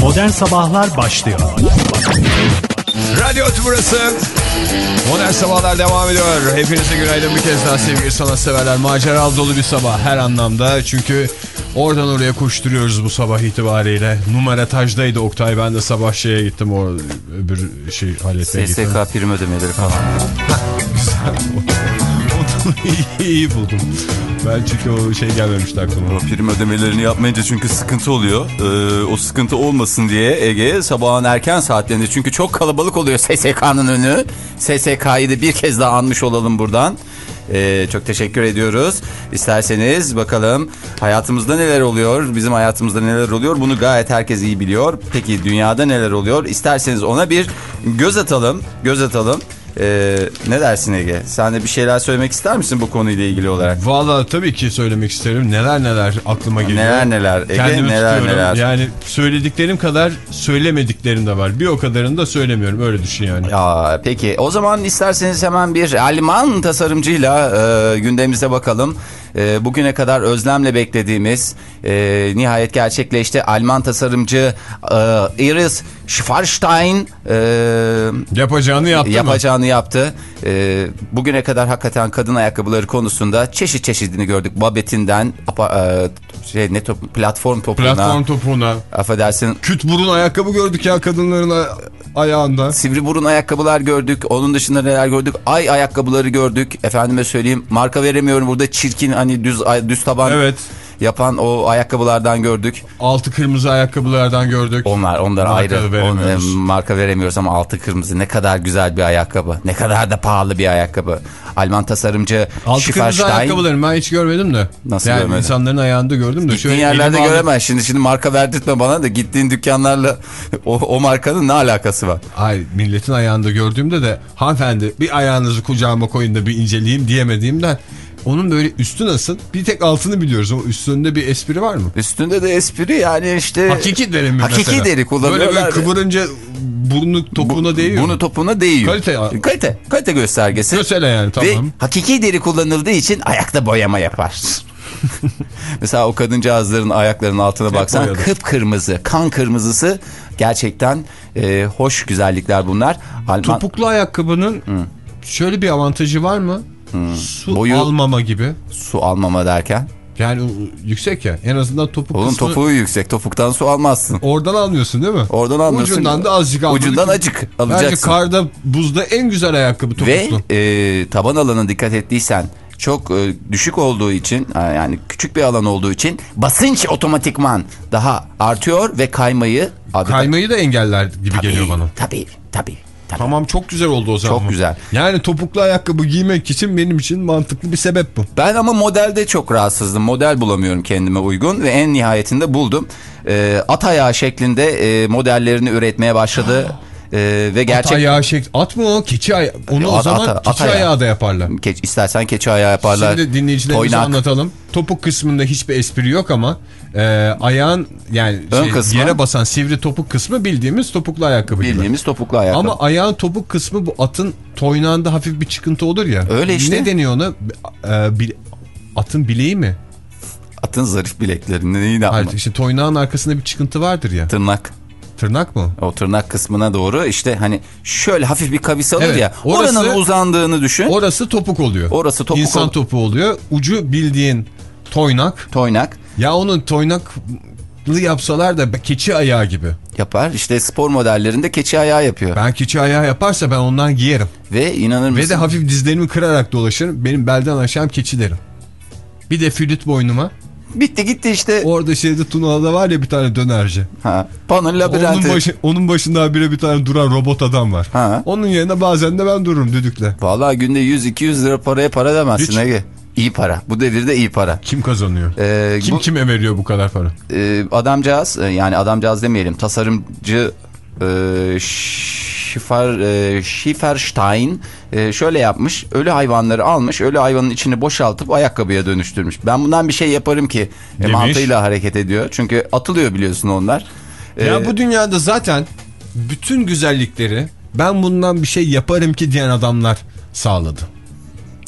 Modern Sabahlar başlıyor. Radyo burası. Modern Sabahlar devam ediyor. Hepinize günaydın bir kez daha sevgili sanatseverler. Macera dolu bir sabah her anlamda. Çünkü oradan oraya koşturuyoruz bu sabah itibariyle. Numara tajdaydı Oktay. Ben de sabah şeye gittim. O öbür şey halletmeye gittim. SSK prim ödemeleri falan. Onu iyi, iyi buldum. Ben çünkü o şey gelmemişti aklıma. Prim ödemelerini yapmayınca çünkü sıkıntı oluyor. Ee, o sıkıntı olmasın diye Ege sabahın erken saatlerinde çünkü çok kalabalık oluyor SSK'nın önü. SSK'yı da bir kez daha anmış olalım buradan. Ee, çok teşekkür ediyoruz. İsterseniz bakalım hayatımızda neler oluyor, bizim hayatımızda neler oluyor bunu gayet herkes iyi biliyor. Peki dünyada neler oluyor? İsterseniz ona bir göz atalım, göz atalım. Ee, ne dersin Ege? Sen de bir şeyler söylemek ister misin bu konuyla ilgili olarak? Valla tabii ki söylemek isterim. Neler neler aklıma geliyor. Neler neler, Ege, Kendimi neler tutuyorum. neler. Yani söylediklerim kadar söylemediklerim de var. Bir o kadarını da söylemiyorum. Öyle düşün yani. Ya, peki o zaman isterseniz hemen bir Alman tasarımcıyla e, gündemimize bakalım. E, bugüne kadar özlemle beklediğimiz e, nihayet gerçekleşti. Alman tasarımcı e, Iris Schwarstein e, Yapacağını yaptı mı? yapacağını yaptı. E, bugüne kadar hakikaten kadın ayakkabıları konusunda çeşit çeşidini gördük. Babetinden apa- e, şey ne top, platform topuğuna. Platform topuğuna. Affedersin Küt burun ayakkabı gördük ya kadınların ayağında. Sivri burun ayakkabılar gördük. Onun dışında neler gördük? Ay ayakkabıları gördük. Efendime söyleyeyim. Marka veremiyorum burada. Çirkin hani düz düz taban Evet. Yapan o ayakkabılardan gördük. Altı kırmızı ayakkabılardan gördük. Onlar onlar Marka ayrı. veremiyoruz. On- e, marka veremiyoruz ama altı kırmızı. Ne kadar güzel bir ayakkabı. Ne kadar da pahalı bir ayakkabı. Alman tasarımcı Altı kırmızı ayakkabılarını ben hiç görmedim de. Nasıl yani görmedin? insanların ayağında gördüm de. Gittiğin yerlerde elime aldım. göremez. Şimdi şimdi marka verdirtme bana da gittiğin dükkanlarla o, o markanın ne alakası var? Ay milletin ayağında gördüğümde de hanımefendi bir ayağınızı kucağıma koyun da bir inceleyeyim diyemediğimden onun böyle üstü nasıl? Bir tek altını biliyoruz ama üstünde bir espri var mı? Üstünde de espri yani işte. Hakiki deri mi Hakiki mesela? deri kullanıyorlar. Böyle, böyle kıvırınca burnu topuğuna değiyor. Bunu topuna değiyor. Kalite- Kalite. Kalite göstergesi. Mesela yani tamam. Ve hakiki deri kullanıldığı için ayakta boyama yapar. Mesela o kadıncağızların ayaklarının altına baksan kıpkırmızı, kan kırmızısı gerçekten e, hoş güzellikler bunlar. Alman Topuklu ayakkabının şöyle bir avantajı var mı? Su Boyu- almama gibi. su almama derken. Yani yüksek ya. En azından topuk Oğlum kısmı topuğu yüksek. Topuktan su almazsın. oradan almıyorsun değil mi? Oradan almıyorsun. Ucundan da azıcık almalı. Ucundan acık Bence alacaksın. karda buzda en güzel ayakkabı Ve topuklu. e, taban alanına dikkat ettiysen çok e, düşük olduğu için yani küçük bir alan olduğu için basınç otomatikman daha artıyor ve kaymayı Kaymayı da engeller gibi tabii, geliyor bana. Tabii tabii. Tabii. Tamam çok güzel oldu o zaman. Çok güzel. Yani topuklu ayakkabı giymek için benim için mantıklı bir sebep bu. Ben ama modelde çok rahatsızdım. Model bulamıyorum kendime uygun ve en nihayetinde buldum. E, at ayağı şeklinde e, modellerini üretmeye başladı. E, ve At gerçek ayağı şek... At mı o? Keçi ayağı. Onu o At- zaman at- at keçi ayağı. ayağı da yaparlar. Keç, istersen keçi ayağı yaparlar. Şimdi dinleyicilerimize Toynak. anlatalım. Topuk kısmında hiçbir espri yok ama e, ayağın yani Ön şey, kısmı. yere basan sivri topuk kısmı bildiğimiz topuklu ayakkabı gibi. Bildiğimiz topuklu ayakkabı. Ama ayağın topuk kısmı bu atın toynağında hafif bir çıkıntı olur ya. Öyle işte. Ne deniyor ona? E, bil- atın bileği mi? Atın zarif bileklerinde neyi yapma? Hayır işte toynağın arkasında bir çıkıntı vardır ya. Tırnak. Tırnak mı? O tırnak kısmına doğru işte hani şöyle hafif bir kavis alır Evet, ya. orası- oranın uzandığını düşün. Orası topuk oluyor. Orası topuk İnsan ol- topuğu oluyor. Ucu bildiğin toynak. Toynak Ya onun toynaklı yapsalar da keçi ayağı gibi. yapar. İşte spor modellerinde keçi ayağı yapıyor. Ben keçi ayağı yaparsa ben ondan giyerim. Ve inanır mısın? Ve de hafif dizlerimi kırarak dolaşırım. Benim belden aşağım keçi derim. Bir de flüt boynuma. Bitti gitti işte. Orada şeyde Tunalı'da var ya bir tane dönerci. Ha. Panın Onun, labirenti. başı, onun başında bire bir tane duran robot adam var. Ha. Onun yerine bazen de ben dururum düdükle. Vallahi günde 100-200 lira paraya para demezsin Hiç. Ege. İyi para. Bu devirde iyi para. Kim kazanıyor? Ee, Kim bu- kime veriyor bu kadar para? e, adamcağız e, yani adamcağız demeyelim tasarımcı e, Schiffer, e, Schifferstein e, şöyle yapmış ölü hayvanları almış ölü hayvanın içini boşaltıp ayakkabıya dönüştürmüş. Ben bundan bir şey yaparım ki e, Demiş. mantığıyla hareket ediyor çünkü atılıyor biliyorsun onlar. E, Ya bu dünyada zaten bütün güzellikleri ben bundan bir şey yaparım ki diyen adamlar sağladı.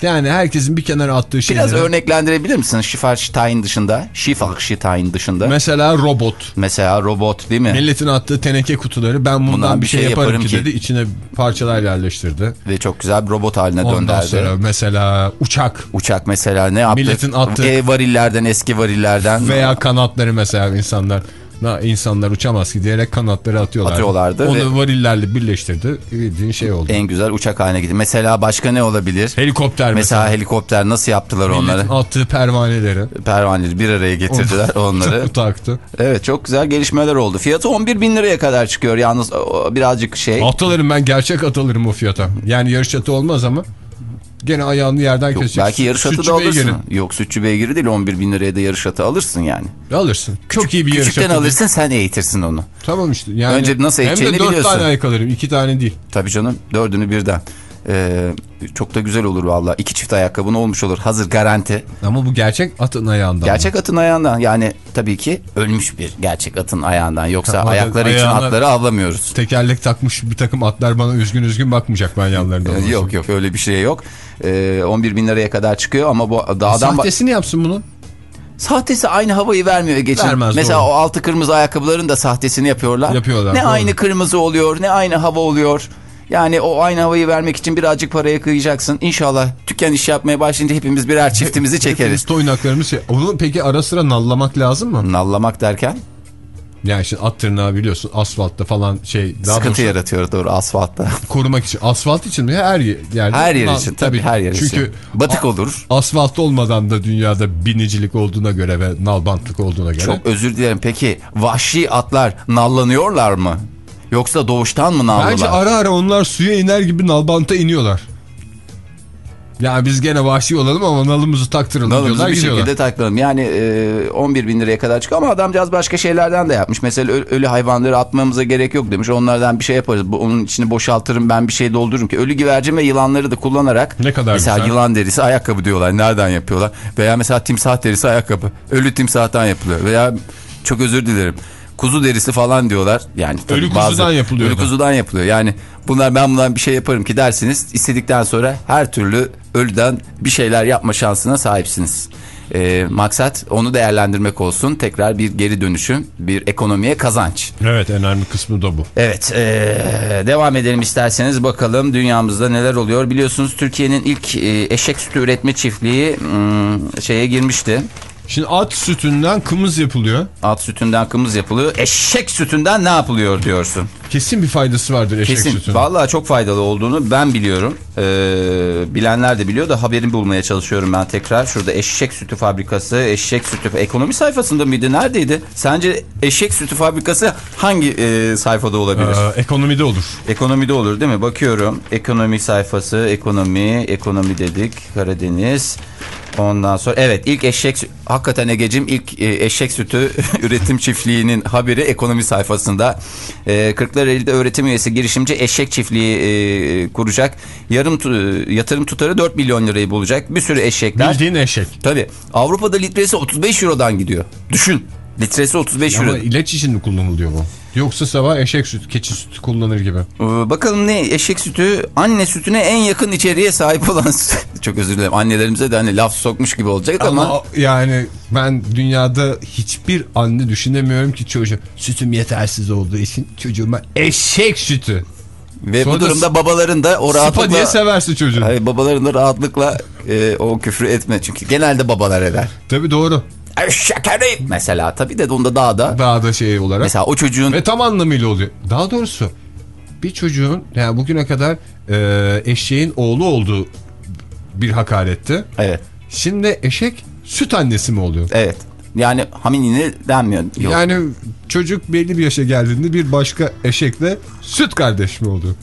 Yani herkesin bir kenara attığı şeyleri. Biraz örneklendirebilir misin Schifferstein dışında? Schifferstein dışında. Mesela robot. Mesela robot değil mi? Milletin attığı teneke kutuları ben bundan, bundan bir şey, şey yaparım, ki, dedi. İçine parçalar yerleştirdi. Ve çok güzel bir robot haline Ondan döndürdü. Ondan sonra mesela uçak. Uçak mesela ne yaptı? Milletin attığı. E, varillerden eski varillerden. Veya kanatları mesela insanlar Na, insanlar uçamaz ki diyerek kanatları atıyorlar. Atıyorlardı. Onu ve... varillerle birleştirdi. Bildiğin şey oldu. En güzel uçak haline gitti. Mesela başka ne olabilir? Helikopter mesela. Mesela helikopter nasıl yaptılar Milletin onları? attığı pervaneleri. Pervaneleri bir araya getirdiler onları. taktı. Evet çok güzel gelişmeler oldu. Fiyatı 11 bin liraya kadar çıkıyor yalnız birazcık şey. Atalarım ben gerçek atalarım o fiyata. Yani yarış atı olmaz ama Gene ayağını yerden Yok, kesecek. Belki yarış atı da alırsın. Beygiri. Yok sütçü beygiri değil 11 bin liraya da yarış atı alırsın yani. Alırsın. Çok Küçük, iyi bir yarış atı. Küçükten alırsın sen eğitirsin onu. Tamam işte. Yani Önce nasıl eğiteceğini biliyorsun. Hem de 4 tane ayak alırım 2 tane değil. Tabii canım dördünü birden. Ee, çok da güzel olur valla. İki çift ayakkabın olmuş olur. Hazır garanti. Ama bu gerçek atın ayağından. Gerçek mı? atın ayağından. Yani tabii ki ölmüş bir gerçek atın ayağından. Yoksa ha, ayakları için atları avlamıyoruz. Tekerlek takmış bir takım atlar bana üzgün üzgün bakmayacak ben yanlarında. Ee, yok yok öyle bir şey yok. Ee, 11 bin liraya kadar çıkıyor ama bu dağdan... Sahtesini yapsın bunu. Sahtesi aynı havayı vermiyor geçin. Vermez, Mesela doğru. o altı kırmızı ayakkabıların da sahtesini yapıyorlar. Yapıyorlar. Ne doğru. aynı kırmızı oluyor ne aynı hava oluyor. Yani o aynı havayı vermek için birazcık paraya kıyacaksın. İnşallah dükkan iş yapmaya başlayınca hepimiz birer çiftimizi çekeriz. Hepimiz toynaklarımız şey. Onu peki ara sıra nallamak lazım mı? Nallamak derken? Yani şimdi at tırnağı biliyorsun asfaltta falan şey. Daha Sıkıntı yaratıyor doğru asfaltta. Korumak için. Asfalt için mi? Her yerde. Her yer için tabii, her yer Çünkü için. Çünkü batık olur. Asfalt olmadan da dünyada binicilik olduğuna göre ve nalbantlık olduğuna göre. Çok özür dilerim. Peki vahşi atlar nallanıyorlar mı? Yoksa doğuştan mı nallılar? Bence ara ara onlar suya iner gibi nalbanta iniyorlar. Yani biz gene vahşi olalım ama nalımızı taktıralım Nalımızı diyorlar bir gidiyorlar. şekilde taktıralım. Yani e, 11 bin liraya kadar çıkıyor ama adamcağız başka şeylerden de yapmış. Mesela ölü hayvanları atmamıza gerek yok demiş. Onlardan bir şey yaparız. Onun içini boşaltırım ben bir şey doldururum ki. Ölü güvercin ve yılanları da kullanarak. Ne kadar Mesela güzel. yılan derisi ayakkabı diyorlar. Nereden yapıyorlar? Veya mesela timsah derisi ayakkabı. Ölü timsahtan yapılıyor. Veya çok özür dilerim kuzu derisi falan diyorlar. Yani ölü bazı, kuzudan yapılıyor. Ölü kuzudan yapılıyor. Yani bunlar ben bundan bir şey yaparım ki dersiniz. istedikten sonra her türlü ölüden bir şeyler yapma şansına sahipsiniz. Ee, maksat onu değerlendirmek olsun. Tekrar bir geri dönüşüm, bir ekonomiye kazanç. Evet önemli kısmı da bu. Evet ee, devam edelim isterseniz bakalım dünyamızda neler oluyor. Biliyorsunuz Türkiye'nin ilk e, eşek sütü üretme çiftliği hmm, şeye girmişti. Şimdi at sütünden kımız yapılıyor. At sütünden kımız yapılıyor. Eşek sütünden ne yapılıyor diyorsun? Kesin bir faydası vardır eşek Kesin. sütünün. Vallahi çok faydalı olduğunu ben biliyorum. Ee, bilenler de biliyor da haberini bulmaya çalışıyorum ben tekrar. Şurada eşek sütü fabrikası, eşek sütü ekonomi sayfasında mıydı? Neredeydi? Sence eşek sütü fabrikası hangi e, sayfada olabilir? Ee, ekonomide olur. Ekonomide olur değil mi? Bakıyorum. Ekonomi sayfası, ekonomi, ekonomi dedik. Karadeniz. Ondan sonra evet ilk eşek hakikaten Ege'cim ilk e, eşek sütü üretim çiftliğinin haberi ekonomi sayfasında. E, Kırklareli'de öğretim üyesi girişimci eşek çiftliği e, kuracak. Yarım yatırım tutarı 4 milyon lirayı bulacak. Bir sürü eşekler. Bildiğin eşek. Tabii. Avrupa'da litresi 35 Euro'dan gidiyor. Düşün. Litresi 35 euro. Ama ilaç için mi kullanılıyor bu? Yoksa sabah eşek sütü, keçi sütü kullanır gibi. Ee, bakalım ne eşek sütü anne sütüne en yakın içeriğe sahip olan çok özür dilerim annelerimize de hani laf sokmuş gibi olacak ama, ama yani ben dünyada hiçbir anne düşünemiyorum ki çocuğum sütüm yetersiz olduğu için çocuğuma eşek sütü ve Sonra bu durumda babaların da o rahatlıkla... Spa diye severse çocuğun. Hayır, babaların da rahatlıkla e, o küfrü etme. Çünkü genelde babalar eder. Tabii doğru. Şekerim mesela tabii de onda daha da. Daha da şey olarak. Mesela o çocuğun. Ve tam anlamıyla oluyor. Daha doğrusu bir çocuğun yani bugüne kadar e, eşeğin oğlu olduğu bir hakaretti. Evet. Şimdi eşek süt annesi mi oluyor? Evet. Yani haminini denmiyor. Yok. Yani çocuk belli bir yaşa geldiğinde bir başka eşekle süt kardeş mi oluyor?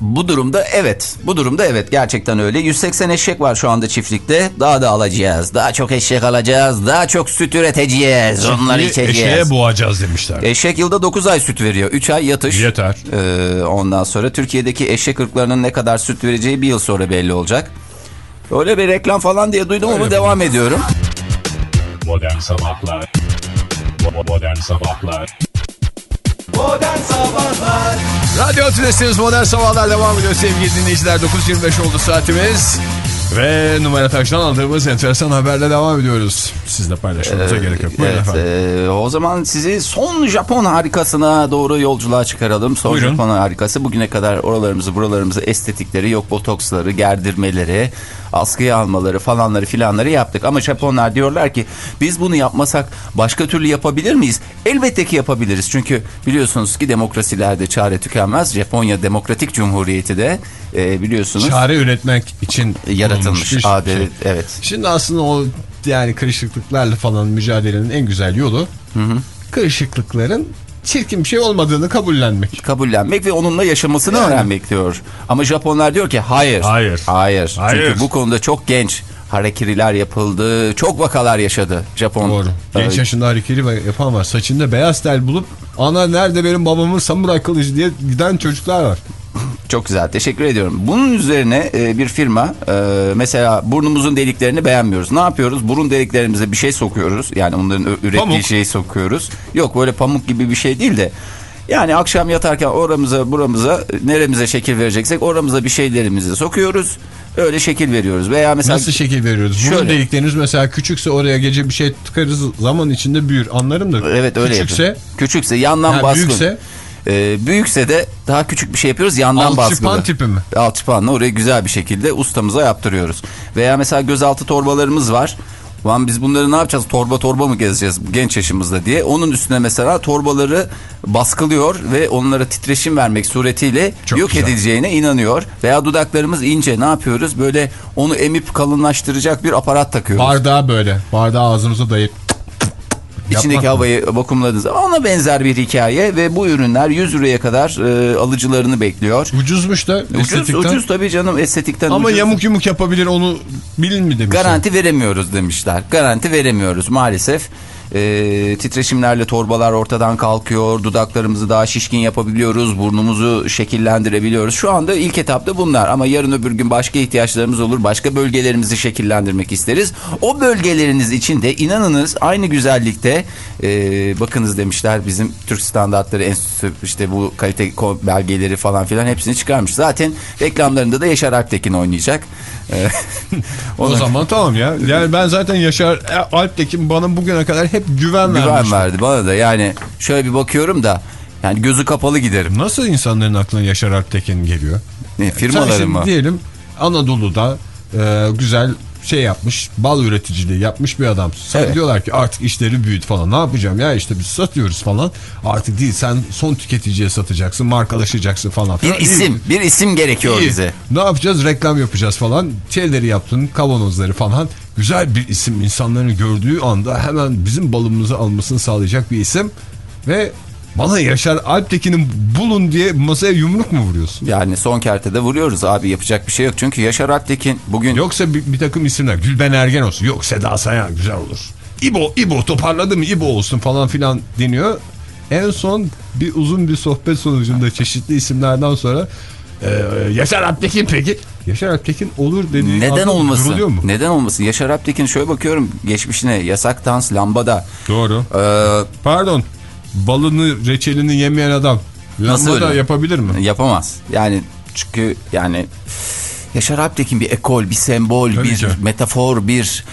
Bu durumda evet. Bu durumda evet gerçekten öyle. 180 eşek var şu anda çiftlikte. Daha da alacağız. Daha çok eşek alacağız. Daha çok süt üreteceğiz. Onları içeceğiz. Eşeğe boğacağız demişler. Eşek yılda 9 ay süt veriyor. 3 ay yatış. Yeter. Ee, ondan sonra Türkiye'deki eşek ırklarının ne kadar süt vereceği bir yıl sonra belli olacak. Öyle bir reklam falan diye duydum ama devam ediyorum. Modern Sabahlar Modern Sabahlar Modern Sabahlar Radyo Tülesi'niz Modern Sabahlar devam ediyor sevgili dinleyiciler. 9.25 oldu saatimiz. Ve numara taştan aldığımız enteresan haberle devam ediyoruz. Sizle paylaşmanıza gerek yok. Buyurun Evet, efendim. e, o zaman sizi son Japon harikasına doğru yolculuğa çıkaralım. Son Buyurun. Japon harikası bugüne kadar oralarımızı buralarımızı estetikleri yok botoksları gerdirmeleri askıya almaları falanları filanları yaptık. Ama Japonlar diyorlar ki biz bunu yapmasak başka türlü yapabilir miyiz? Elbette ki yapabiliriz. Çünkü biliyorsunuz ki demokrasilerde çare tükenmez. Japonya Demokratik Cumhuriyeti de e, biliyorsunuz Çare üretmek için yaratılmış. Bulunmuş bir Adet, şey. Evet. Şimdi aslında o yani kırışıklıklarla falan mücadelenin en güzel yolu kırışıklıkların çirkin bir şey olmadığını kabullenmek. kabullenmek ve onunla yaşamasını Yani. öğrenmek diyor. Ama Japonlar diyor ki hayır. Hayır. Hayır. Hayır. Çünkü bu konuda çok genç harekiriler yapıldı. Çok vakalar yaşadı Japon. Doğru. Genç yaşında hareketi yapan var. Saçında beyaz tel bulup ana nerede benim babamın samuray kılıcı diye giden çocuklar var. Çok güzel. Teşekkür ediyorum. Bunun üzerine e, bir firma e, mesela burnumuzun deliklerini beğenmiyoruz. Ne yapıyoruz? Burun deliklerimize bir şey sokuyoruz. Yani onların ürettiği Pamuk. şeyi sokuyoruz. Yok böyle pamuk gibi bir şey değil de yani akşam yatarken oramıza buramıza neremize şekil vereceksek oramıza bir şeylerimizi sokuyoruz. Öyle şekil veriyoruz. Veya mesela Nasıl şekil veriyoruz? Burun Şöyle. delikleriniz mesela küçükse oraya gece bir şey tıkarız zaman içinde büyür. Anlarım da. Evet öyle Küçükse yapıyoruz. Küçükse yandan Ha, baskın. büyükse? Ee, büyükse de daha küçük bir şey yapıyoruz yandan baskılı. alçıpan tipi mi? Alçıpanla oraya güzel bir şekilde ustamıza yaptırıyoruz. Veya mesela gözaltı torbalarımız var. Ulan biz bunları ne yapacağız? Torba torba mı gezeceğiz genç yaşımızda diye. Onun üstüne mesela torbaları baskılıyor ve onlara titreşim vermek suretiyle Çok yok güzel. edileceğine inanıyor. Veya dudaklarımız ince ne yapıyoruz? Böyle onu emip kalınlaştıracak bir aparat takıyoruz. Bardağı böyle. Bardağı ağzımıza dayayıp. İçindeki Yapmak mı? havayı vakumladığınız zaman ona benzer bir hikaye ve bu ürünler 100 liraya kadar e, alıcılarını bekliyor. Ucuzmuş da Ucuz, estetikten. ucuz tabii canım estetikten Ama ucuz. yamuk yumuk yapabilir onu bilin mi demişler. Garanti veremiyoruz demişler. Garanti veremiyoruz maalesef. E, titreşimlerle torbalar ortadan kalkıyor. Dudaklarımızı daha şişkin yapabiliyoruz. Burnumuzu şekillendirebiliyoruz. Şu anda ilk etapta bunlar. Ama yarın öbür gün başka ihtiyaçlarımız olur. Başka bölgelerimizi şekillendirmek isteriz. O bölgeleriniz için de inanınız aynı güzellikte e, bakınız demişler bizim Türk Standartları Enstitüsü işte bu kalite belgeleri falan filan hepsini çıkarmış. Zaten reklamlarında da Yaşar Alptekin oynayacak. E, O zaman tamam ya. Yani ben zaten Yaşar Alptekin bana bugüne kadar hep güven, Güven vermiş. verdi bana da yani şöyle bir bakıyorum da yani gözü kapalı giderim. Nasıl insanların aklına Yaşar Alptekin geliyor? Ne, Sen firmaları şimdi mı? diyelim Anadolu'da e, güzel şey yapmış, bal üreticiliği yapmış bir adam. Sen Evet. diyorlar ki artık işleri büyüt falan. Ne yapacağım ya işte biz satıyoruz falan. Artık değil sen son tüketiciye satacaksın, markalaşacaksın falan. Bir filan. isim, bir isim gerekiyor İyi. bize. Ne yapacağız? Reklam yapacağız falan. Şeyleri yaptın, kavanozları falan. Güzel bir isim. insanların gördüğü anda hemen bizim balımızı almasını sağlayacak bir isim. Ve bana Yaşar Alptekin'in bulun diye masaya yumruk mu vuruyorsun? Yani son kertede vuruyoruz abi yapacak bir şey yok. Çünkü Yaşar Alptekin bugün Yoksa bir, bir takım isimler. Gülben Ergen olsun. Yok Seda Sayan güzel olur. İbo, İbo toparladı mı İbo olsun falan filan deniyor. En son bir uzun bir sohbet sonucunda çeşitli isimlerden sonra e, Yaşar Alptekin peki? Yaşar Alptekin olur dediği neden olmasın? mu? Neden olmasın? Yaşar Alptekin şöyle bakıyorum geçmişine yasak dans lambada. Doğru. Ee, Pardon. Balını, reçelini yemeyen adam. Nasıl Lambada öyle? yapabilir mi? yapamaz. Yani çünkü yani Yaşar Alptekin bir ekol, bir sembol, Tabii bir ki. metafor, bir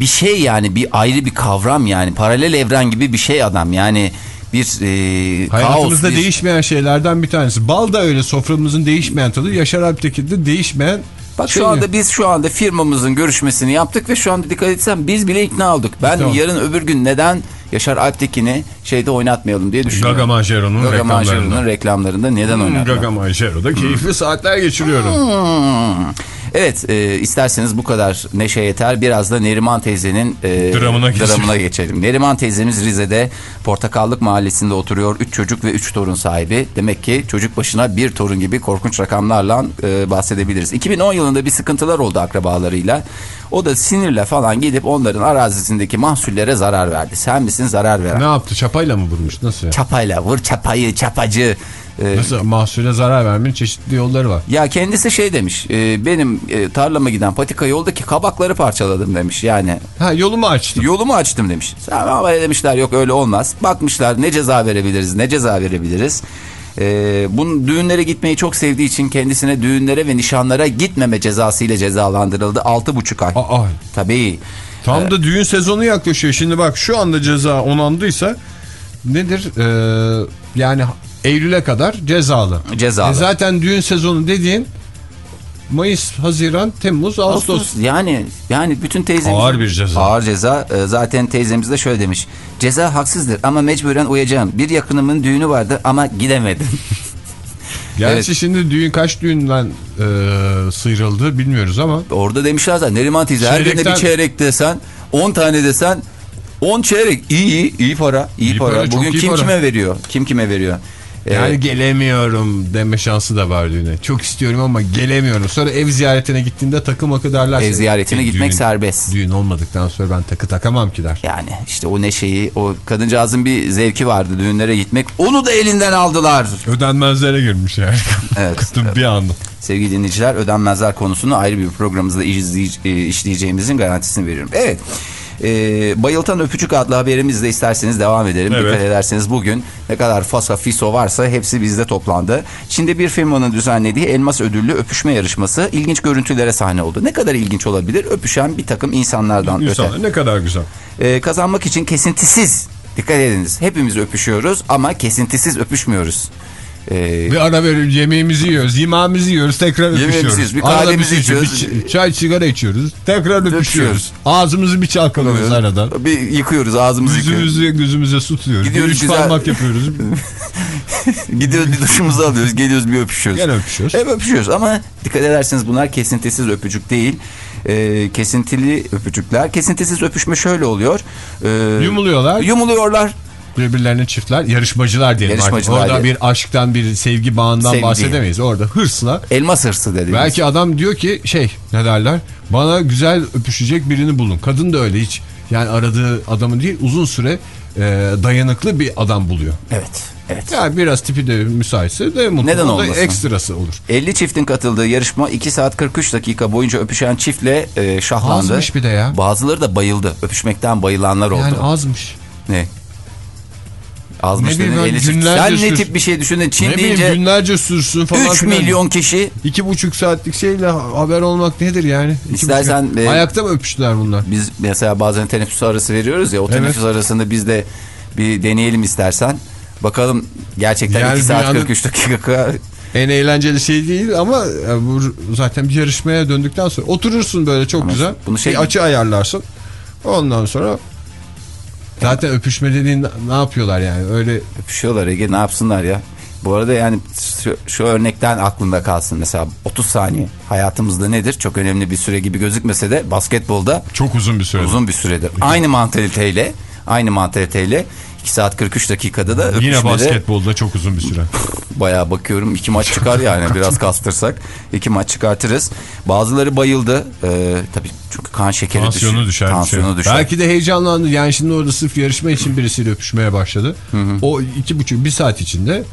bir şey yani bir ayrı bir kavram yani paralel evren gibi bir şey adam yani bir e, Hayatımızda kaos, bir- değişmeyen şeylerden bir tanesi. Bal da öyle soframızın değişmeyen tadı. Yaşar Alptekin'de değişmeyen Bak şey şu anda ya. biz şu anda firmamızın görüşmesini yaptık ve şu anda dikkat etsen biz bile ikna olduk. Ben Tamam. yarın öbür gün neden Yaşar Alptekin'i şeyde oynatmayalım diye düşünüyorum. Gaga Manjero'nun reklamlarında. Manjero'nun reklamlarında neden Hmm, oynatmayalım? Gaga Manjero'da keyifli saatler geçiriyorum. Hmm. Evet e, isterseniz bu kadar neşe yeter. Biraz da Neriman teyzenin e, Dramına geçelim. dramına geçelim. Neriman teyzemiz Rize'de Portakallık Mahallesi'nde oturuyor. 3 çocuk ve 3 torun sahibi. Demek ki çocuk başına bir torun gibi korkunç rakamlarla e, bahsedebiliriz. 2010 yılında bir sıkıntılar oldu akrabalarıyla. O da sinirle falan gidip onların arazisindeki mahsullere zarar verdi. Sen misin zarar veren? ne yaptı? Çapayla mı vurmuş? Nasıl? Çapayla vur çapayı çapacı. E, Nasıl mahsule zarar vermenin çeşitli yolları var. Ya kendisi şey demiş e, benim e, tarlama giden patika yoldaki kabakları parçaladım demiş yani Ha yolumu açtım. yolumu açtım demiş. Ama demişler yok öyle olmaz bakmışlar ne ceza verebiliriz ne ceza verebiliriz Ee, bunun düğünlere gitmeyi çok sevdiği için kendisine düğünlere ve nişanlara gitmeme cezası ile cezalandırıldı. 6,5 ay. Aa, Tabii. tam da düğün sezonu yaklaşıyor. Şimdi bak şu anda ceza onandıysa nedir? Ee, yani Eylül'e kadar cezalı. Cezalı. E zaten düğün sezonu dediğin Mayıs, Haziran, Temmuz, Ağustos. Ağustos. Yani yani bütün teyzemiz Ağır bir ceza. Ağır ceza. Ee, zaten teyzemiz de şöyle demiş. Ceza haksızdır ama mecburen uyacağım. Bir yakınımın düğünü vardı ama gidemedim. Gerçi Evet. şimdi düğün kaç düğünden e, sıyrıldı bilmiyoruz ama Orada demişler zaten Neriman teyze her birine bir Çeyrekten- çeyrek desen 10 tane desen 10 çeyrek iyi iyi iyi para iyi, İyi para. para, Bugün kim para. kime veriyor? Kim kime veriyor? Yani gelemiyorum deme şansı da var düğüne. Çok istiyorum ama gelemiyorum. Sonra ev ziyaretine gittiğinde takım akı derler. Ev ziyaretine gitmek serbest. Düğün olmadıktan sonra ben takı takamam ki der. Yani işte o neşeyi, o kadıncağızın bir zevki vardı düğünlere gitmek. Onu da elinden aldılar. Ödenmezlere girmiş yani. Evet. Kıtım bir anda. Sevgili dinleyiciler ödenmezler konusunu ayrı bir programımızda e, işleyeceğimizin garantisini veriyorum. Evet. E, Bayıltan Öpücük adlı haberimizle isterseniz devam edelim. Evet. Dikkat ederseniz bugün ne kadar fasa fiso varsa hepsi bizde toplandı. Çin'de bir firmanın düzenlediği elmas ödüllü öpüşme yarışması ilginç görüntülere sahne oldu. Ne kadar ilginç olabilir? Öpüşen bir takım insanlardan öte. İnsanlar ne kadar güzel. E, kazanmak için kesintisiz Dikkat ediniz. Hepimiz öpüşüyoruz ama kesintisiz öpüşmüyoruz. Ee, Bir ara veriyoruz yemeğimizi yiyoruz, yemeğimizi yiyoruz, tekrar Yemeğimizi öpüşüyoruz. bir kahvemizi su içiyoruz, bir çay sigara içiyoruz, tekrar öpüşüyoruz. Öpüşüyoruz. Ağzımızı bir çalkalıyoruz arada. bir yıkıyoruz ağzımızı yıkıyoruz. Yüzümüzü gözümüze su tutuyoruz. Gidiyoruz bir üç güzel- parmak yapıyoruz. Gidiyoruz bir duşumuzu alıyoruz. Geliyoruz bir öpüşüyoruz. Gene öpüşüyoruz. Hep öpüşüyoruz ama dikkat ederseniz bunlar kesintisiz öpücük değil. Ee, kesintili öpücükler. Kesintisiz öpüşme şöyle oluyor. Ee, Yumuluyorlar. Yumuluyorlar. Birbirlerine çiftler, yarışmacılar diyelim. Yarışmacılar artık. Orada diyelim. bir aşktan, bir sevgi bağından Sevgi. bahsedemeyiz. Orada hırsla. Elmas hırsı dediğimiz. Belki adam diyor ki şey ne derler bana güzel öpüşecek birini bulun. Kadın da öyle hiç yani aradığı adamı değil uzun süre e, dayanıklı bir adam buluyor. Evet. Evet. Yani biraz tipi de müsaitse de mutlu. Neden olmasın? ekstrası olur. 50 çiftin katıldığı yarışma 2 saat 43 dakika boyunca öpüşen çiftle e, şahlandı. Azmış bir de ya. Bazıları da bayıldı. Öpüşmekten bayılanlar oldu. Yani azmış. Ne? Azmış Ne bileyim dedin, ben, 50 çift. günlerce Sen ne tip bir şey düşündün? Çin ne bileyim deyince günlerce sürsün falan 3 filan. milyon kişi İki buçuk saatlik şeyle haber olmak nedir yani? İki İstersen, e, Ayakta mı öpüştüler bunlar? biz mesela bazen teneffüs arası veriyoruz ya o Evet. teneffüs arasında biz de bir deneyelim istersen. Bakalım gerçekten Yani 2 saat dünyanın- 43 dakika En eğlenceli şey değil ama e, bu zaten bir yarışmaya döndükten sonra oturursun böyle çok Ama güzel. bunu şey- bir açı ayarlarsın. Ondan sonra zaten öpüşme dediğin ne yapıyorlar yani? Öyle öpüşüyorlar Ege ne yapsınlar ya. Bu arada yani şu, şu örnekten aklında kalsın mesela 30 saniye hayatımızda nedir? Çok önemli bir süre gibi gözükmese de basketbolda çok uzun bir süre. uzun bir süredir. Aynı mantaliteyle aynı mantaliteyle 2 saat 43 dakikada da Yine öpüşmede basketbolda çok uzun bir süre. bayağı bakıyorum iki maç çıkar yani biraz kastırsak iki maç çıkartırız. Bazıları bayıldı. Ee, tabii çünkü kan şekeri Tansiyonu düşür. düşer. Tansiyonu düşer. düşer. Belki de heyecanlandı. Yani şimdi orada sırf yarışma için birisiyle öpüşmeye başladı. O iki buçuk bir saat içinde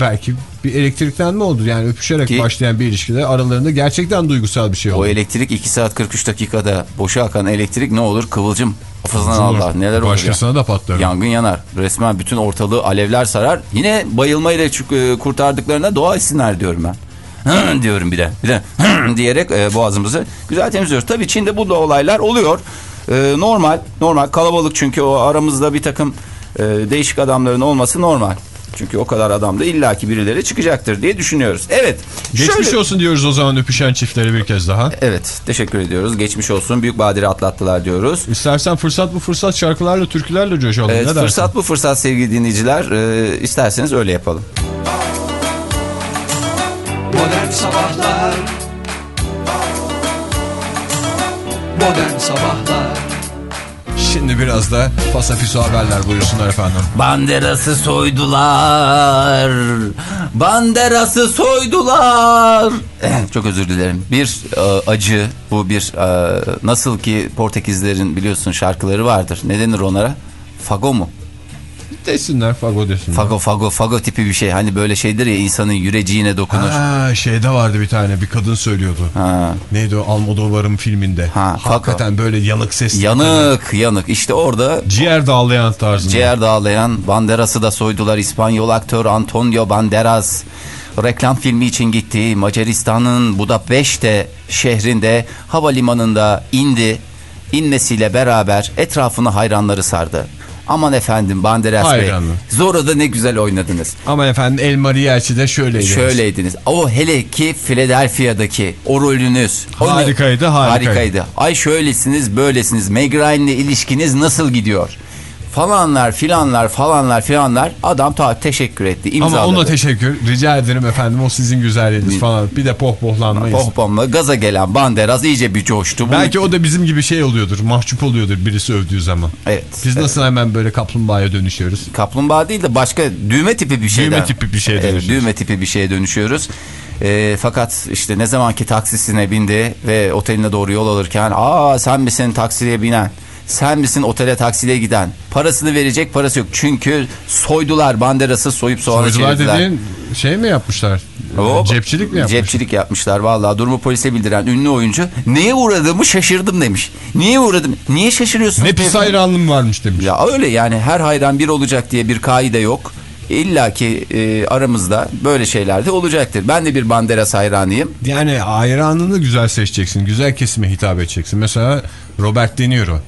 belki bir elektriklenme oldu. Yani öpüşerek Ki- başlayan bir ilişkide aralarında gerçekten duygusal bir şey oldu. O elektrik 2 saat 43 dakikada boşa akan elektrik ne olur? Kıvılcım. Hafızan Olur. Allah neler olur ya. Başkasına da patlar. Yangın yanar. Resmen bütün ortalığı alevler sarar. Yine bayılmayla e, kurtardıklarına dua etsinler diyorum ben. Hı diyorum bir de. Bir de hı diyerek e, boğazımızı güzel temizliyoruz. Tabii Çin'de bu da olaylar oluyor. E, normal. Normal. Kalabalık çünkü o aramızda bir takım e, değişik adamların olması normal. Çünkü o kadar adam da illaki birileri çıkacaktır diye düşünüyoruz. Evet. Geçmiş şöyle- olsun. diyoruz o zaman öpüşen çiftlere bir kez daha. Evet. Teşekkür ediyoruz. Geçmiş olsun. Büyük badire atlattılar diyoruz. İstersen fırsat bu fırsat şarkılarla türkülerle coşalım. Evet, ne dersin? fırsat bu fırsat sevgili dinleyiciler. Ee, isterseniz öyle yapalım. Modern Sabahlar Modern Sabahlar Şimdi biraz da fasafiso haberler buyursunlar efendim. Banderası soydular. Banderası soydular. Çok özür dilerim. Bir e, acı bu bir e, nasıl ki Portekizlerin biliyorsun şarkıları vardır. Ne denir onlara? Fago mu? Desinler fago desinler. Fago fago fago tipi bir şey. Hani böyle şeydir ya insanın yüreceğine dokunur. Ha, şeyde vardı bir tane bir kadın söylüyordu. Ha. Neydi o Almodovar'ın filminde. Ha, Hakikaten böyle yanık sesli. Yanık yanık. İşte orada Ciğer dağlayan tarzında. ciğer dağlayan Banderas'ı da soydular. İspanyol aktör Antonio Banderas reklam filmi için gitti. Macaristan'ın Budapeşte şehrinde havalimanında indi. İnmesiyle beraber etrafını hayranları sardı. Aman efendim Banderas Bey. Zora'da ne güzel oynadınız. Ama efendim El Mariachi de şöyleydi. Şöyleydiniz. O hele ki Philadelphia'daki o rolünüz. O Harikaydı, harikaydı. Harikaydı. Ay şöylesiniz, böylesiniz. Meg Ryan'le ilişkiniz nasıl gidiyor? Falanlar, filanlar, falanlar, filanlar. Adam ta teşekkür etti, imzaladı. Ama ona teşekkür. Rica ederim efendim o sizin güzelliğiniz falan. Bir de pohpohlanmayız. Pohpomla gaza gelen Banderas iyice bir coştu. Bunu- Belki o da bizim gibi şey oluyordur. Mahcup oluyordur birisi övdüğü zaman. Evet. Biz Evet. nasıl hemen böyle kaplumbağaya dönüşüyoruz? Kaplumbağa değil de başka düğme tipi bir şeyden. Düğme tipi bir şeye Evet, dönüşüyoruz. düğme tipi bir şeye dönüşüyoruz. Ee, fakat işte ne zamanki taksisine bindi ve oteline doğru yol alırken aa sen misin taksiye binen? Sen misin otele taksiye giden? Parasını verecek parası yok. Çünkü soydular banderası soyup soğanı Soydular çevirdiler. dediğin şey mi yapmışlar? Hop. Cepçilik mi yapmışlar? Cepçilik yapmışlar vallahi durumu polise bildiren ünlü oyuncu neye uğradığımı şaşırdım demiş. Niye uğradım? Niye şaşırıyorsunuz? Ne pis hayranlığım varmış demiş. Ya öyle yani her hayran bir olacak diye bir kaide yok. İlla ki e, aramızda böyle şeyler de olacaktır. Ben de bir Banderas hayranıyım. Yani hayranını güzel seçeceksin. Güzel kesime hitap edeceksin. Mesela Robert De Niro.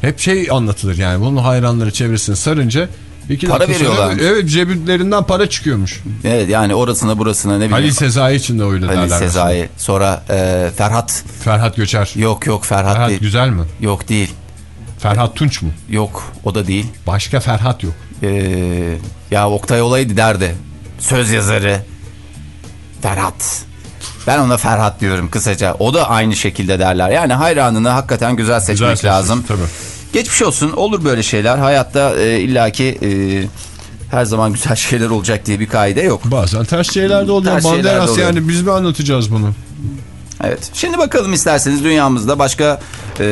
Hep şey anlatılır yani. Bunun hayranları çevresini sarınca iki Para sonra- veriyorlarmış. Evet cebitlerinden para çıkıyormuş. Evet yani orasına burasına ne bileyim. Halil Sezai için de Halil derler. Sezai. Sonra e, Ferhat. Ferhat Göçer. Yok yok Ferhat, Ferhat değil. güzel mi? Yok değil. Ferhat Tunç mu? Yok o da değil. Başka Ferhat yok. E, ya Oktay olaydı derdi. Söz yazarı. Ferhat. Ben ona Ferhat diyorum kısaca. O da aynı şekilde derler. Yani hayranını hakikaten güzel seçmek Güzel seçmiş, lazım. tabii. Geçmiş olsun. Olur böyle şeyler. Hayatta e, illaki e, her zaman güzel şeyler olacak diye bir kaide yok. Bazen ters şeyler de oluyor. Ters Banderas yani biz mi anlatacağız bunu? Evet. Şimdi bakalım isterseniz dünyamızda başka e,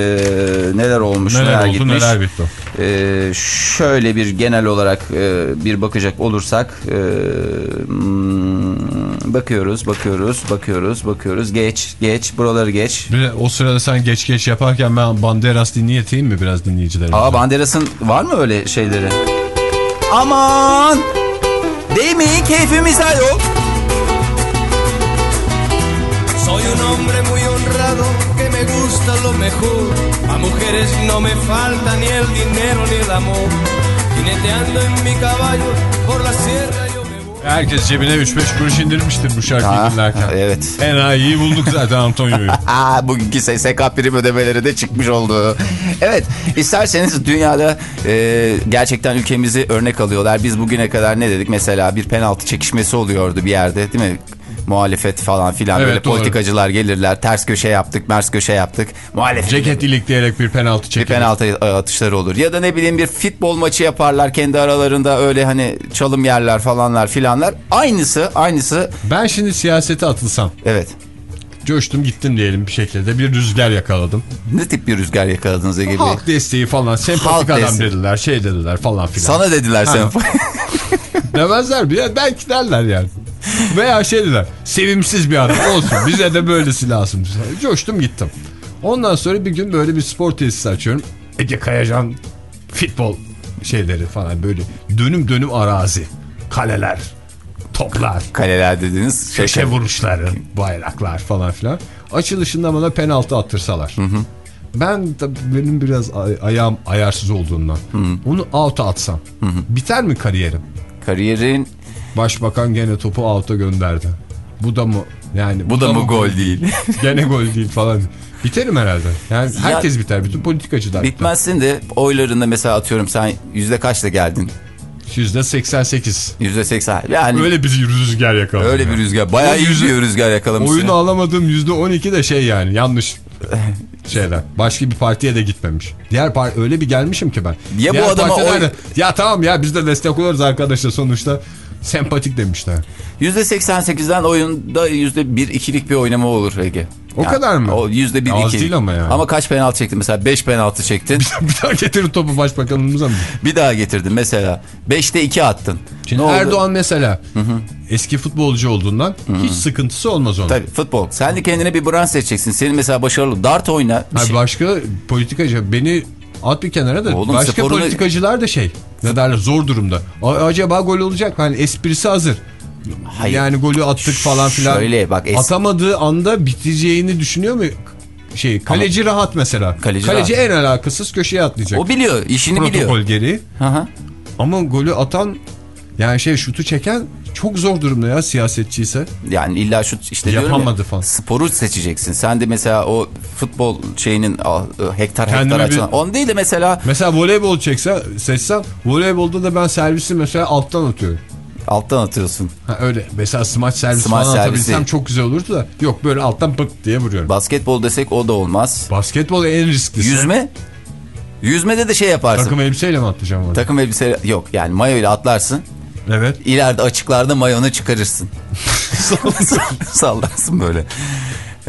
neler olmuş, neler, Neler oldu gitmiş. neler bitti. E, şöyle bir genel olarak e, bir bakacak olursak e, bakıyoruz, bakıyoruz, bakıyoruz, bakıyoruz. Geç, geç, buraları geç. Bir o sırada sen geç geç yaparken ben Banderas dinleyeyim mi biraz dinleyicilerimize? Aa Banderas'ın var mı öyle şeyleri? Aman! Değil mi? Keyfimiz yok. Hombre muy honrado que me gusta lo mejor. A mujeres no me falta ni el dinero ni el amor. Jineteando en mi caballo por la sierra yo me voy. Herkes cebine 3-5 kuruş indirmiştir bu şarkıyı Ha, dinlerken. evet. En iyi bulduk zaten Antonio'yu. Aa, bugünkü SSK prim ödemeleri de çıkmış oldu. Evet isterseniz dünyada e, gerçekten ülkemizi örnek alıyorlar. Biz bugüne kadar ne dedik? Mesela bir penaltı çekişmesi oluyordu bir yerde değil mi? Muhalefet falan filan Evet, böyle doğru. politikacılar gelirler. Ters köşe yaptık, mers köşe yaptık. Muhalefet Ceket ilikleyerek bir penaltı bir çekilir. penaltı e, atışları olur. Ya da ne bileyim bir futbol maçı yaparlar kendi aralarında öyle hani çalım yerler falanlar filanlar. Aynısı aynısı Ben şimdi siyasete atılsam. evet. Coştum gittim diyelim bir şekilde. Bir rüzgar yakaladım. Ne tip bir rüzgar yakaladınız Ege Bey? Halk desteği falan. Sempatik Halk adam desteği. dediler. Şey dediler falan filan. Sana dediler sen. Demezler mi? Ya belki derler yani. Veya şey dediler. Sevimsiz bir adam olsun. Bize de böylesi lazım. Coştum gittim. Ondan sonra bir gün böyle bir spor tesisi açıyorum. Ege Kayacan futbol şeyleri falan böyle dönüm dönüm arazi. Kaleler, toplar, Kaleler dediniz. köşe vuruşları, bayraklar falan filan. Açılışında bana penaltı attırsalar. Ben tabii benim biraz ay- ayağım ayarsız olduğundan onu out'a atsam biter mi kariyerim? Kariyerin Başbakan gene topu out'a gönderdi. Bu da mı yani bu da mı gol değil? gene gol değil falan. Biterim herhalde. Yani herkes biter. Bütün politikacılar biter. Bitmezsin de oylarında mesela atıyorum sen yüzde kaçla geldin? Yüzde 88. Yüzde seksen. Yani öyle, Öyle bir rüzgar yakaladım. bir yani. rüzgar. Bayağı iyi bir rüzgar yakalamışsın. Oyunu alamadığım yüzde 12 de şey yani yanlış şeyler. Başka bir partiye de gitmemiş. Diğer parti öyle bir gelmişim ki ben. Ya bu Diğer adama partiler oy- de, ya tamam ya biz de destek oluruz arkadaşlar sonuçta sempatik demişler. Yüzde seksen sekizden oyunda yüzde bir ikilik bir oynama olur Ege. O kadar mı? O yüzde bir Az iki. değil ama yani. Ama kaç penaltı çektin? Mesela 5 penaltı çektin. bir daha getirin topu başbakanımıza mı? bir daha getirdin mesela. 5'te 2 attın. Şimdi Ne oldu? Erdoğan mesela eski futbolcu olduğundan hiç sıkıntısı olmaz onun. Tabii futbol. Sen de kendine bir branş seçeceksin. Senin mesela başarılı dart oyna. Bir şey- başka politikacı beni at bir kenara da Oğlum, başka sporunu- politikacılar da şey ne derler zor durumda. A- acaba gol olacak? Hani esprisi hazır. Hayır. Yani golü attık falan filan. Şöyle bak, es- Atamadığı anda biteceğini düşünüyor mu? Şey kaleci rahat mesela. Kaleci Kaleci, rahat. en alakasız köşeye atlayacak. O biliyor. işini Protokol biliyor. geri. Hı hı. Ama golü atan yani şey şutu çeken çok zor durumda ya siyasetçiyse. Yani illa şu işte diyorum Yapamadı ya, falan. sporu seçeceksin. Sen de mesela o futbol şeyinin ah, hektar Kendime hektar bir- açılan. On değil de mesela Mesela voleybol çekse seçsem voleybolda da ben servisi mesela alttan atıyorum. alttan atıyorsun. Ha öyle. Mesela smaç servisi Smaç falan servisi. atabilsem çok güzel olurdu da. Yok böyle alttan pıt diye vuruyorum. Basketbol desek o da olmaz. Basketbol en risklisi. Yüzme? Yüzmede de şey yaparsın. Takım elbiseyle mi atlayacağım orada? Takım elbise yok yani mayo ile atlarsın. Evet. İleride açıklarda mayonu çıkarırsın. Sallarsın böyle.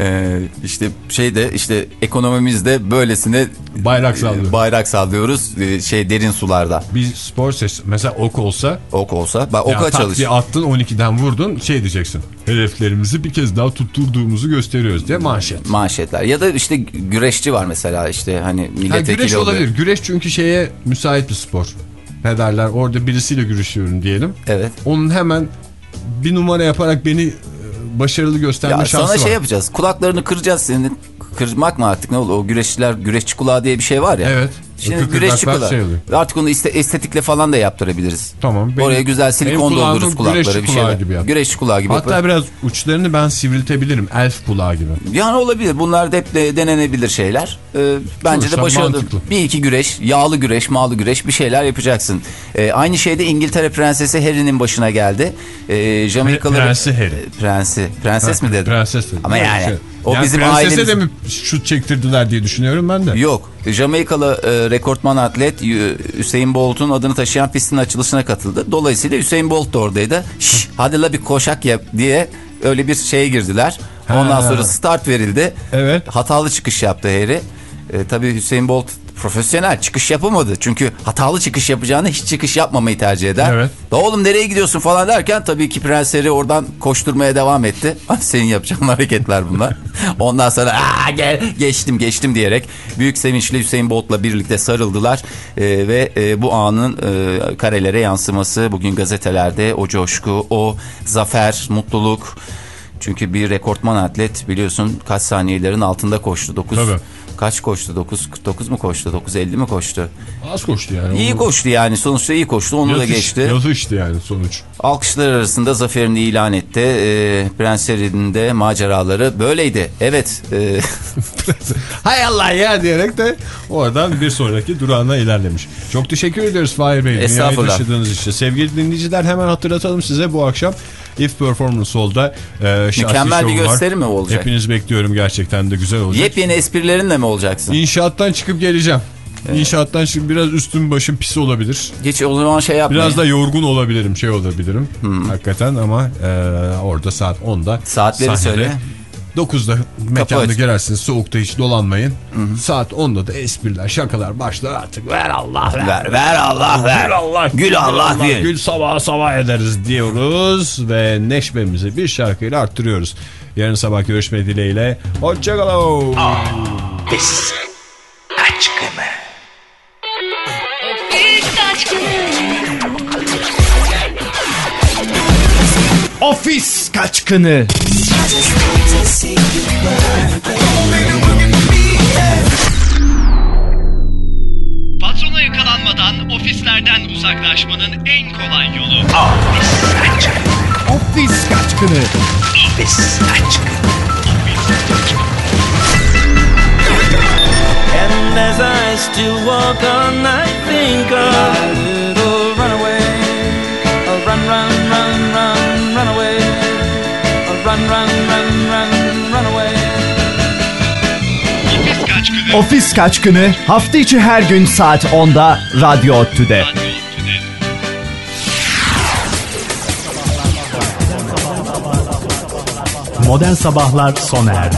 Ee, işte şeyde işte ekonomimizde böylesine Bayrak sallıyor. bayrak sallıyoruz Ee, şey derin sularda. Bir spor ses mesela ok olsa Ok olsa bak ya oka çalış. attın 12'den vurdun şey diyeceksin. Hedeflerimizi bir kez daha tutturduğumuzu gösteriyoruz diye manşet. Manşetler ya da işte güreşçi var mesela işte hani Ha, milletvekili güreş oluyor. olabilir. Güreş çünkü şeye müsait bir spor. Ne derler orada birisiyle güreşiyorum diyelim. Evet. Onun hemen bir numara yaparak beni e, başarılı gösterme Ya şansı sana var. şey yapacağız. Kulaklarını kıracağız senin. Kırmak mı artık ne olur? O güreşçiler güreşçi kulağı diye bir şey var ya. Evet. Şimdi Kıkırdak güreşçi kulağı. şey oluyor. Artık onu estetikle falan da yaptırabiliriz. Tamam. benim- Oraya güzel silikon doldururuz kulakları bir şeyler. gibi yap. Güreşçi kulağı gibi Hatta yapar. biraz uçlarını ben sivriltebilirim. Elf kulağı gibi. Yani olabilir. Bunlar da hep de denenebilir şeyler. Ee, bence Sonuçta de başarılı. mantıklı. Bir iki güreş, yağlı güreş, mağlı güreş bir şeyler yapacaksın. Ee, aynı şey de İngiltere Prensesi Harry'nin başına geldi. Ee, Jamaikalı... Prensi Harry. Prensi. Prenses mi dedim? Prenses. Ama yani, şey. O Yani bizim prensese ailemiz- de mi şut çektirdiler diye düşünüyorum ben de. Yok. Jamaikalı e, rekortman atlet Hüseyin Bolt'un adını taşıyan pistin açılışına katıldı. Dolayısıyla Hüseyin Bolt da oradaydı. Şş, hadi la bir koşak yap diye öyle bir şeye girdiler. Ondan Ha. sonra start verildi. Evet. Hatalı çıkış yaptı Harry. E, tabii Hüseyin Bolt profesyonel çıkış yapamadı. Çünkü hatalı çıkış yapacağını hiç çıkış yapmamayı tercih eder. Evet. Da oğlum nereye gidiyorsun falan derken tabii ki Prens Harry oradan koşturmaya devam etti. Ah, Senin yapacağın hareketler bunlar. Ondan sonra Aa, gel, geçtim geçtim diyerek büyük sevinçle Hüseyin Bolt'la birlikte sarıldılar. E, ve e, bu anın e, karelere yansıması bugün gazetelerde o coşku, o zafer, mutluluk. Çünkü bir rekortman atlet biliyorsun kaç saniyelerin altında koştu. 9 Tabii. Kaç koştu? 9 mu koştu? 9.50 mi koştu? Az koştu yani. İyi Onu- koştu yani sonuçta iyi koştu onu da Yatış- geçti. Yatıştı yani sonuç. Alkışlar arasında zaferini ilan etti. Ee, Prens Harry'nin de maceraları böyleydi. Evet. e, Hay Allah ya diyerek de oradan bir sonraki durağına ilerlemiş. Çok teşekkür ediyoruz Fahir Bey. Dünyayı Estağfurullah. taşıdığınız için. Sevgili dinleyiciler hemen hatırlatalım size bu akşam If Performance Hall'da e, şahsi Mükemmel bir var. gösteri mi olacak? Hepiniz bekliyorum gerçekten de güzel olacak. yepyeni esprilerinle mi olacaksın? İnşaattan çıkıp geleceğim. İnşaattan çıkıp biraz üstüm başım pis olabilir. Hiç o zaman şey yapmayın. Biraz da yorgun olabilirim, şey olabilirim. Hakikaten ama e, orada saat 10'da. Saatleri sahnede. söyle. 9'da mekanda girersiniz. Soğukta hiç dolanmayın. Saat 10'da da espriler, şakalar başlar artık. Ver Allah ver. Ver, ver Allah ver. Gül Allah. Gül Allah gül. Gül sabah sabah ederiz diyoruz. Ve neşvemizi bir şarkıyla arttırıyoruz. Yarın sabah görüşme dileğiyle. Hoşçakalın. Ofis kaçkını. Patrona yakalanmadan ofislerden uzaklaşmanın en kolay yolu. Ofis kaçkını. And as I still walk on, I think of my little runaway. A run, run, run, run, run away. A run, run, run, run, run kaçkını. Ofis kaçkını hafta içi her gün saat 10'da Radyo Tüde. Modern Sabahlar sona erdi.